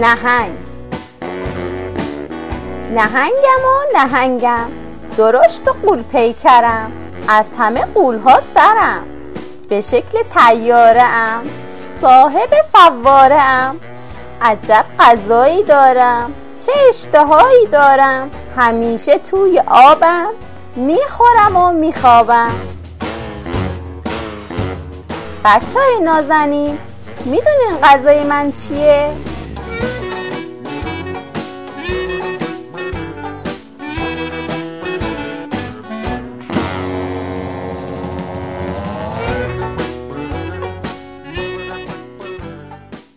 نهنگ. نهنگم و نهنگم. درشت و قول پیکرم. از همه قولها سرم. به شکل تیاره ام صاحب فواره ام عجب غذایی دارم. چه اشتهایی دارم. همیشه توی آبم. می‌خورم و میخوابم. بچه های نازنین می‌دونین غذای من چیه؟